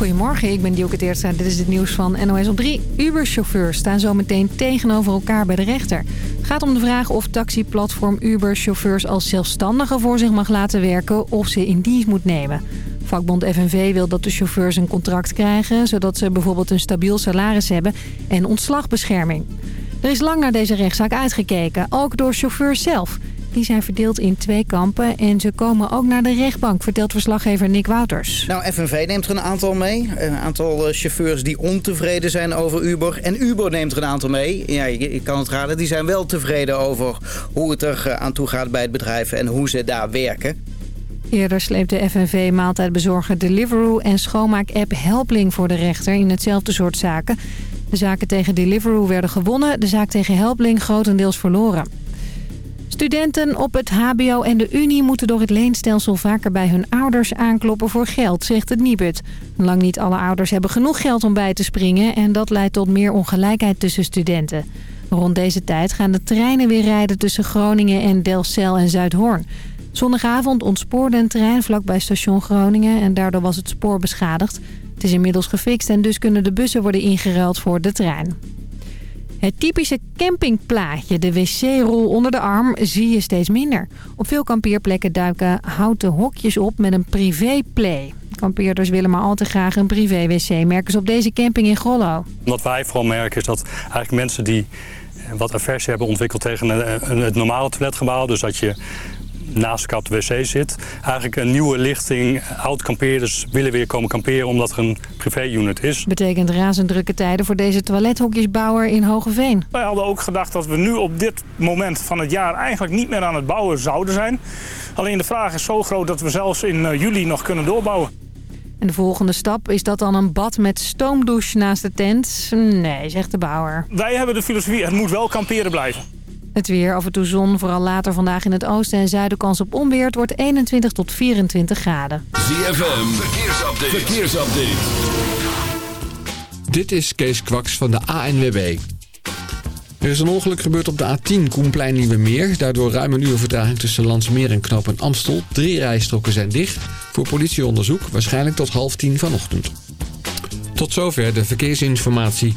Goedemorgen, ik ben Dielke Teertstra. Dit is het nieuws van NOS op 3. Uber-chauffeurs staan zo meteen tegenover elkaar bij de rechter. Het gaat om de vraag of taxiplatform Uber chauffeurs als zelfstandigen voor zich mag laten werken... of ze in dienst moet nemen. Vakbond FNV wil dat de chauffeurs een contract krijgen... zodat ze bijvoorbeeld een stabiel salaris hebben en ontslagbescherming. Er is lang naar deze rechtszaak uitgekeken, ook door chauffeurs zelf... Die zijn verdeeld in twee kampen en ze komen ook naar de rechtbank, vertelt verslaggever Nick Wouters. Nou, FNV neemt er een aantal mee. Een aantal eh, chauffeurs die ontevreden zijn over Uber. En Uber neemt er een aantal mee. Ja, je kan het raden. Die zijn wel tevreden over hoe het er eh, aan toe gaat bij het bedrijf en hoe ze daar werken. Eerder sleepte FNV maaltijdbezorger Deliveroo en schoonmaak-app Helpling voor de rechter in hetzelfde soort zaken. De zaken tegen Deliveroo werden gewonnen, de zaak tegen Helpling grotendeels verloren. Studenten op het hbo en de unie moeten door het leenstelsel vaker bij hun ouders aankloppen voor geld, zegt het Nibud. Lang niet alle ouders hebben genoeg geld om bij te springen en dat leidt tot meer ongelijkheid tussen studenten. Rond deze tijd gaan de treinen weer rijden tussen Groningen en Delfzijl en Zuidhoorn. Zondagavond ontspoorde een trein vlakbij station Groningen en daardoor was het spoor beschadigd. Het is inmiddels gefixt en dus kunnen de bussen worden ingeruild voor de trein. Het typische campingplaatje, de wc-rol onder de arm, zie je steeds minder. Op veel kampeerplekken duiken houten hokjes op met een privé-play. Kampeerders willen maar al te graag een privé-wc, merken ze op deze camping in Grollo. Wat wij vooral merken is dat eigenlijk mensen die wat aversie hebben ontwikkeld tegen het normale toiletgebouw. Dus dat je naast de wc zit. Eigenlijk een nieuwe lichting. Oud-kampeerders willen weer komen kamperen omdat er een privé-unit is. Betekent razend drukke tijden voor deze toilethokjesbouwer in Hogeveen. Wij hadden ook gedacht dat we nu op dit moment van het jaar eigenlijk niet meer aan het bouwen zouden zijn. Alleen de vraag is zo groot dat we zelfs in eh, juli nog kunnen doorbouwen. En de volgende stap, is dat dan een bad met stoomdouche naast de tent? Nee, zegt de bouwer. Wij hebben de filosofie, het moet wel kamperen blijven. Het weer, af en toe zon, vooral later vandaag in het oosten en zuiden kans op onweer. Het wordt 21 tot 24 graden. ZFM, verkeersupdate. verkeersupdate. Dit is Kees Kwaks van de ANWB. Er is een ongeluk gebeurd op de A10 Koenplein Nieuwe Meer. Daardoor ruim een uur vertraging tussen Landsmeer en Knoop en Amstel. Drie rijstroken zijn dicht. Voor politieonderzoek waarschijnlijk tot half tien vanochtend. Tot zover de verkeersinformatie.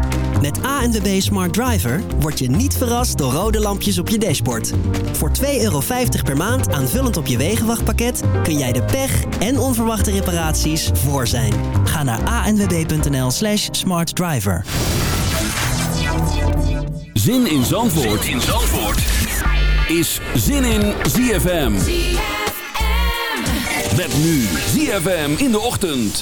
met ANWB Smart Driver word je niet verrast door rode lampjes op je dashboard. Voor 2,50 euro per maand aanvullend op je wegenwachtpakket kun jij de pech en onverwachte reparaties voor zijn. Ga naar anwb.nl slash smartdriver. Zin in Zandvoort, zin in Zandvoort. is Zin in ZFM. ZFM. Met nu ZFM in de ochtend.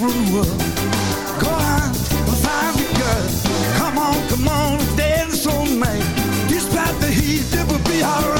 on find your girl. Come on, come on, dance all night. Despite the heat, it will be alright.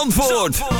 ZFM Zandvoort.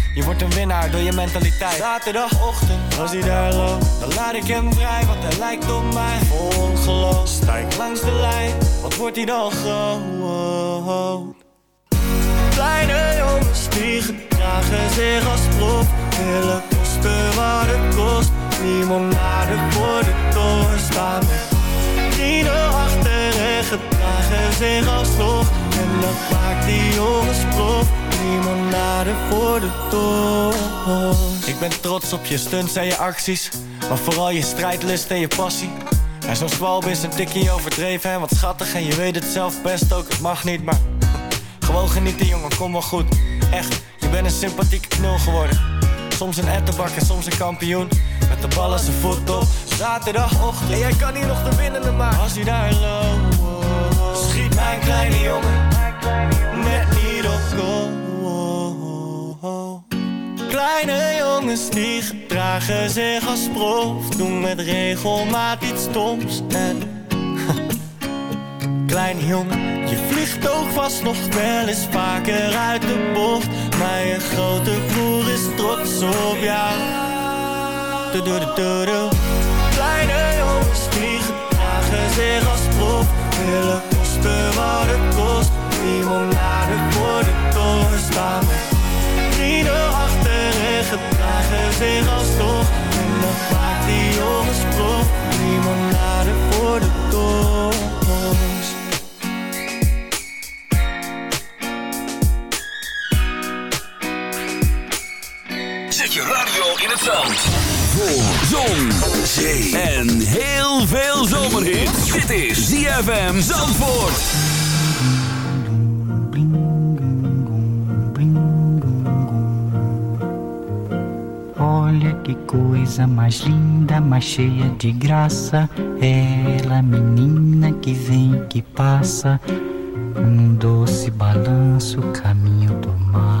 je wordt een winnaar door je mentaliteit. Zaterdagochtend, als hij daar loopt Dan laat ik hem vrij, want hij lijkt op mij. Vol ongeloof, stijg langs de lijn. Wat wordt hij dan groot Kleine jongens die gedragen zich als prof. Willen kosten wat het kost. Limonade voor de toren staan. Met vrienden achter en gedragen zich alsnog. En dat maakt die jongens prof Limonade voor de Ik ben trots op je stunts en je acties Maar vooral je strijdlust en je passie. En zo'n zwalb is een tikkie overdreven en wat schattig En je weet het zelf best ook, het mag niet, maar Gewoon genieten jongen, kom wel goed. Echt, je bent een sympathieke knul geworden. Soms een ettenbak en soms een kampioen Met de bal als zijn voet op. Zaterdagochtend En jij kan hier nog de winnende maken. Als hij daar loopt Schiet mijn kleine jongen Net niet Kleine jongens die gedragen zich als prof Doen met regelmaat iets stoms. En Kleine jongen, je vliegt ook vast nog wel eens vaker uit de bocht. Maar je grote broer is trots op jou. Do -do -do Kleine jongens die gedragen zich als prof radio in het zand. Voor zon, zee en heel veel zomerhit. Dit is ZFM Zandvoort. Olha que coisa mais linda, mais cheia de graça. Ela, menina que vem, que passa, num doce balanço, caminho do mar.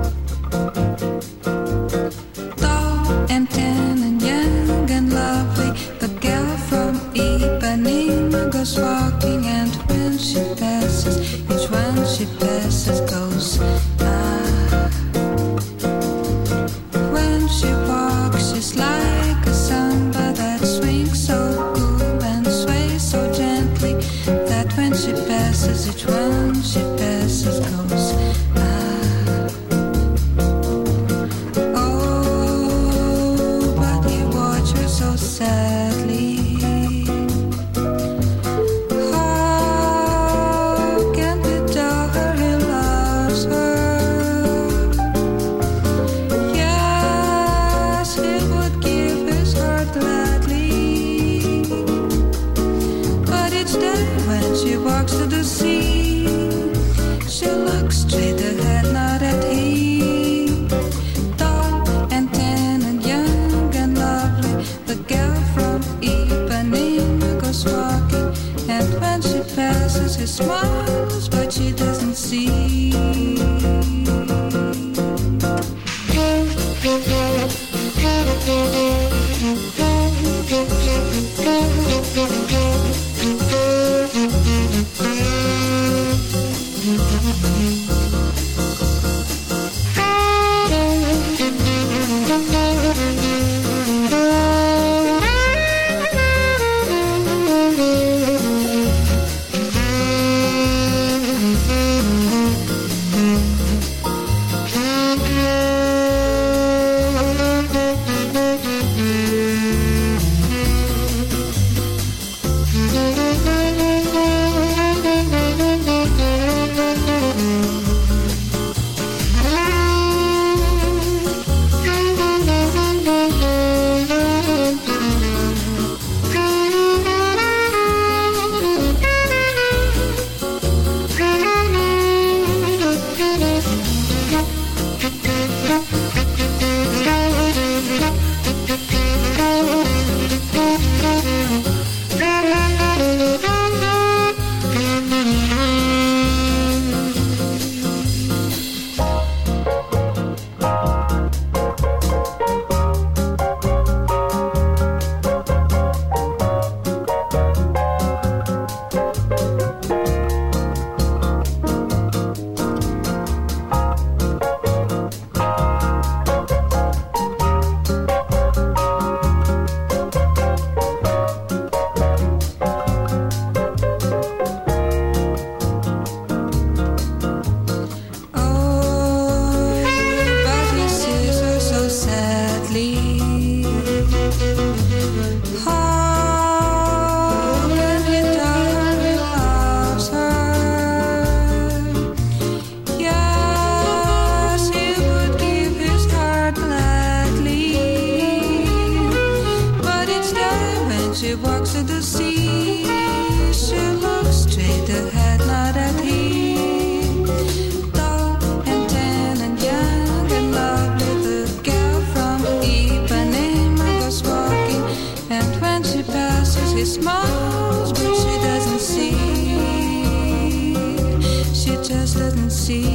see.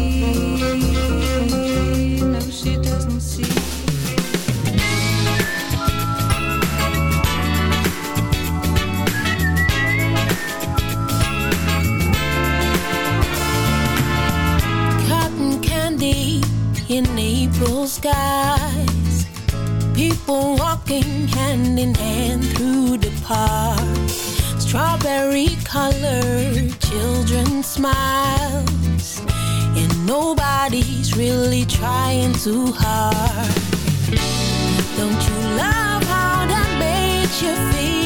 No, she doesn't see. in April skies. People walking hand in hand through the park. Strawberry colored children smile really trying too hard. Don't you love how that makes you feel?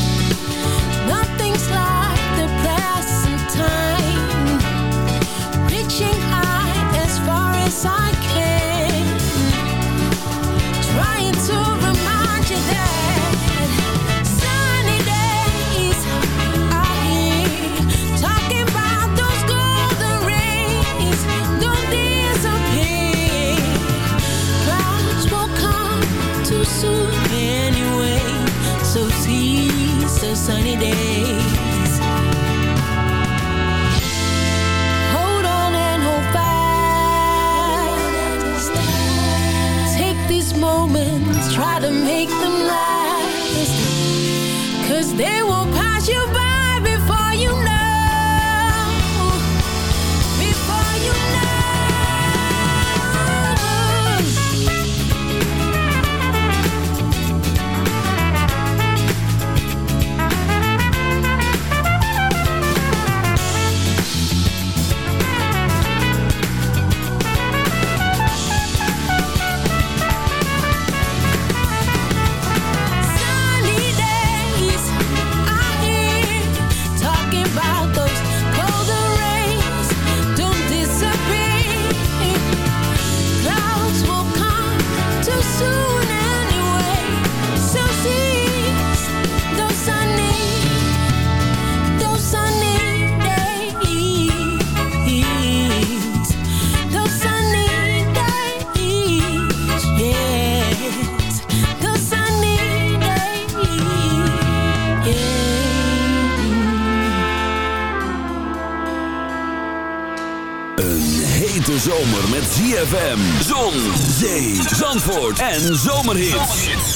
Zandvoort en Zomerhits.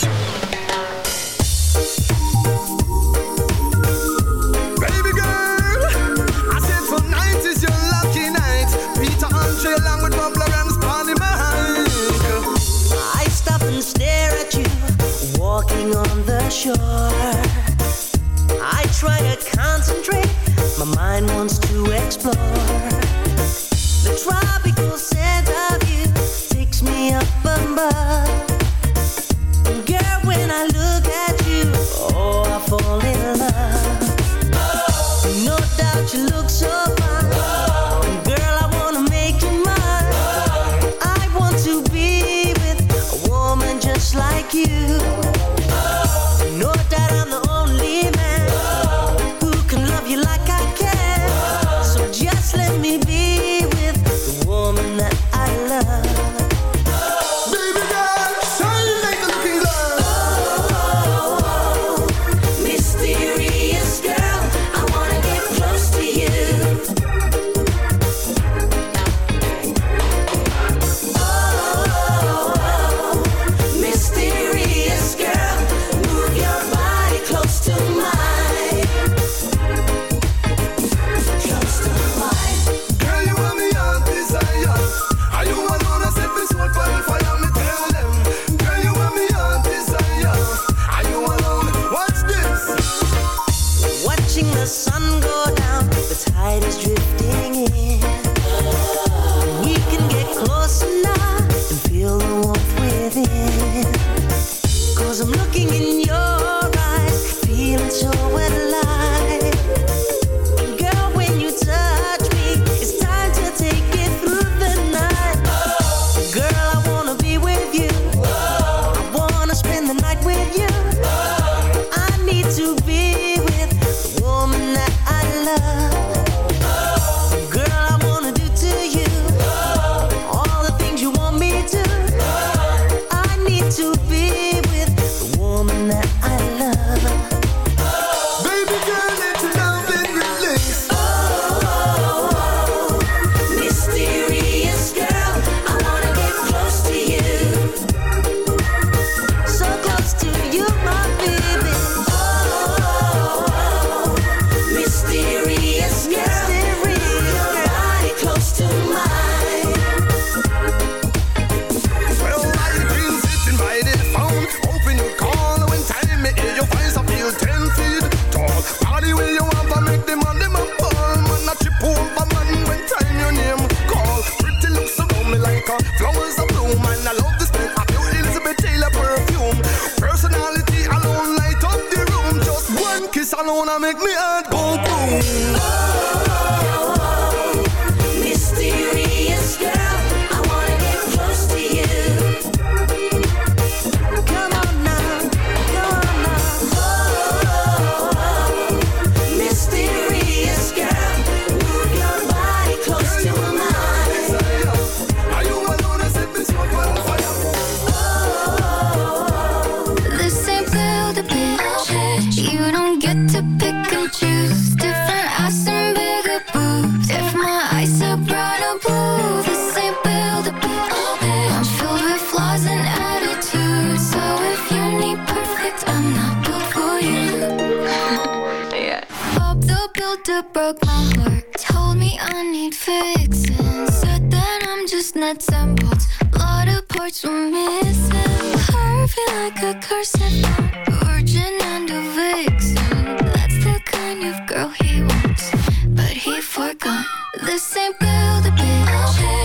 Baby girl, I said tonight is your lucky night. Peter Andre along with Bob and Bonnie I stop and stare at you, walking on the shore. I try to concentrate, my mind wants to explore. I need fixing. Said that I'm just nuts and bolts. Lot of parts were missing. Harvey like a curse Virgin and a vixen. That's the kind of girl he wants But he forgot. This ain't build a bitch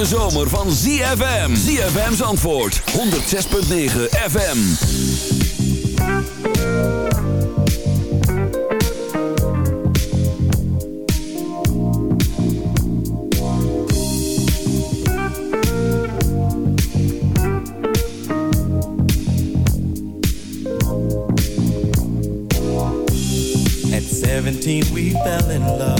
hete zomer van ZFM. ZFM's antwoord, 106.9 FM. At 17 we fell in love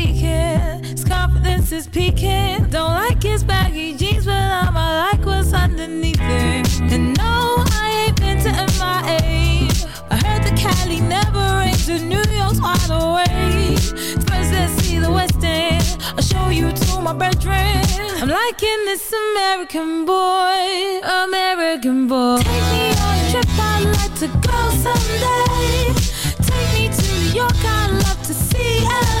his confidence is peaking. Don't like his baggy jeans, but I'ma like what's underneath it. And no, I ain't been to MIA. I heard the Cali never rains, and New York's wide awake. First, let's see the West End. I'll show you to my bedroom. I'm liking this American boy, American boy. Take me on a trip, I'd like to go someday. Take me to New York, I'd love to see LA.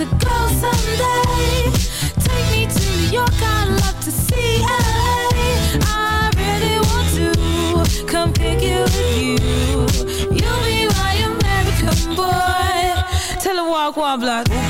to go someday. Take me to New York, I'd love to see LA. I really want to come kick it with you. You'll be my American boy. Tell her walk one block.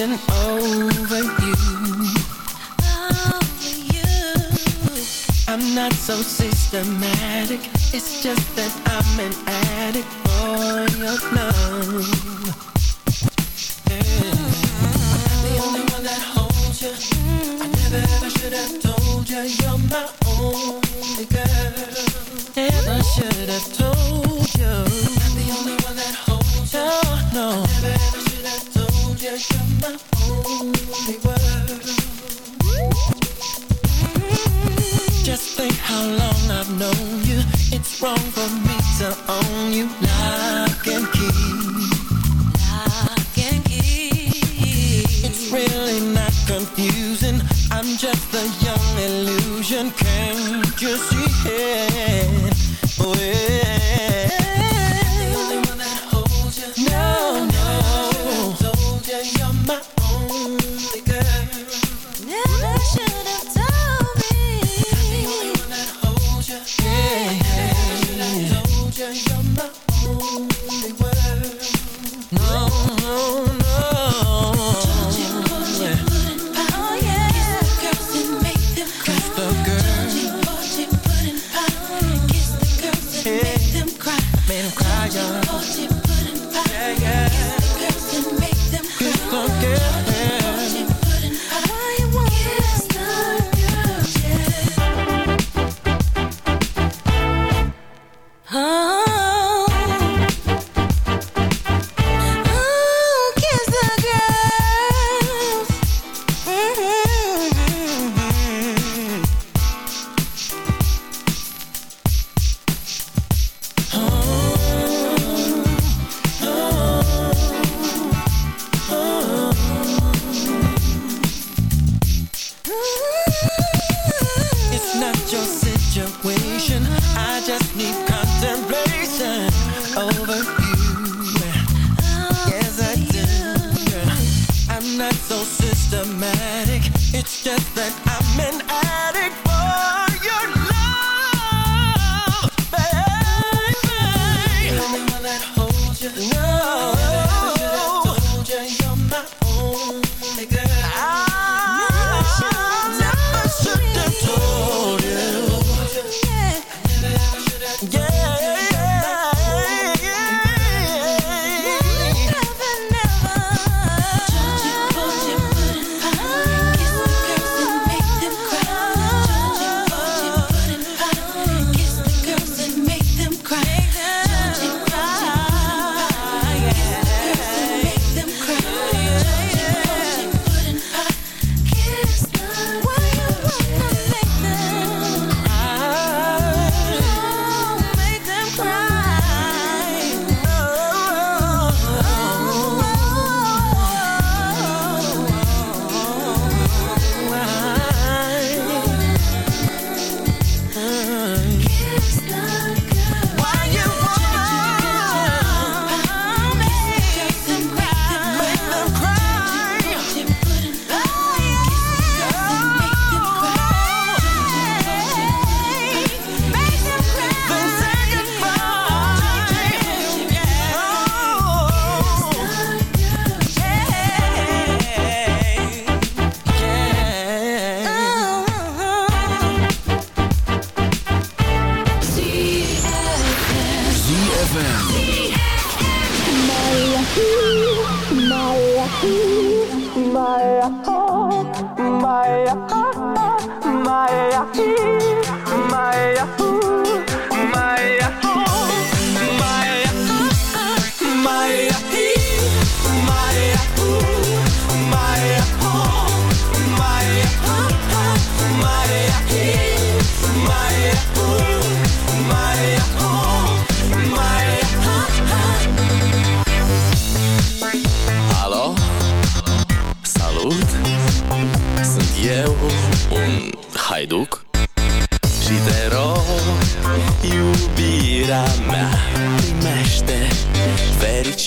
Contemplation over you. I'm not so systematic. It's just that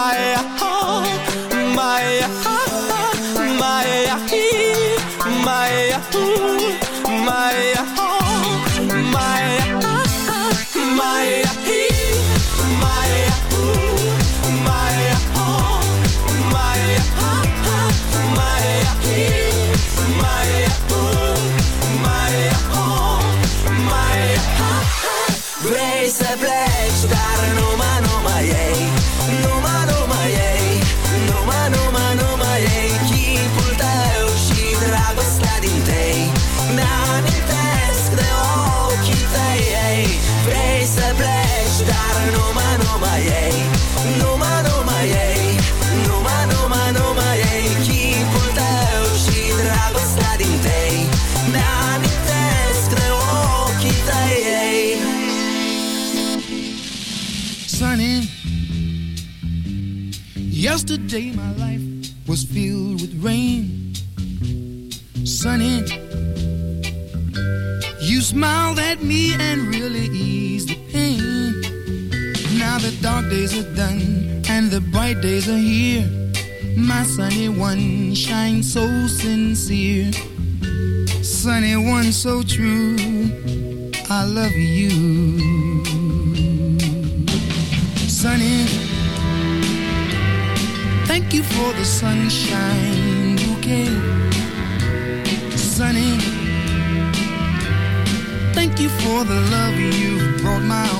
my, oh, my, my. my days are here. My sunny one shines so sincere. Sunny one so true. I love you. Sunny, thank you for the sunshine bouquet. Sunny, thank you for the love you've brought my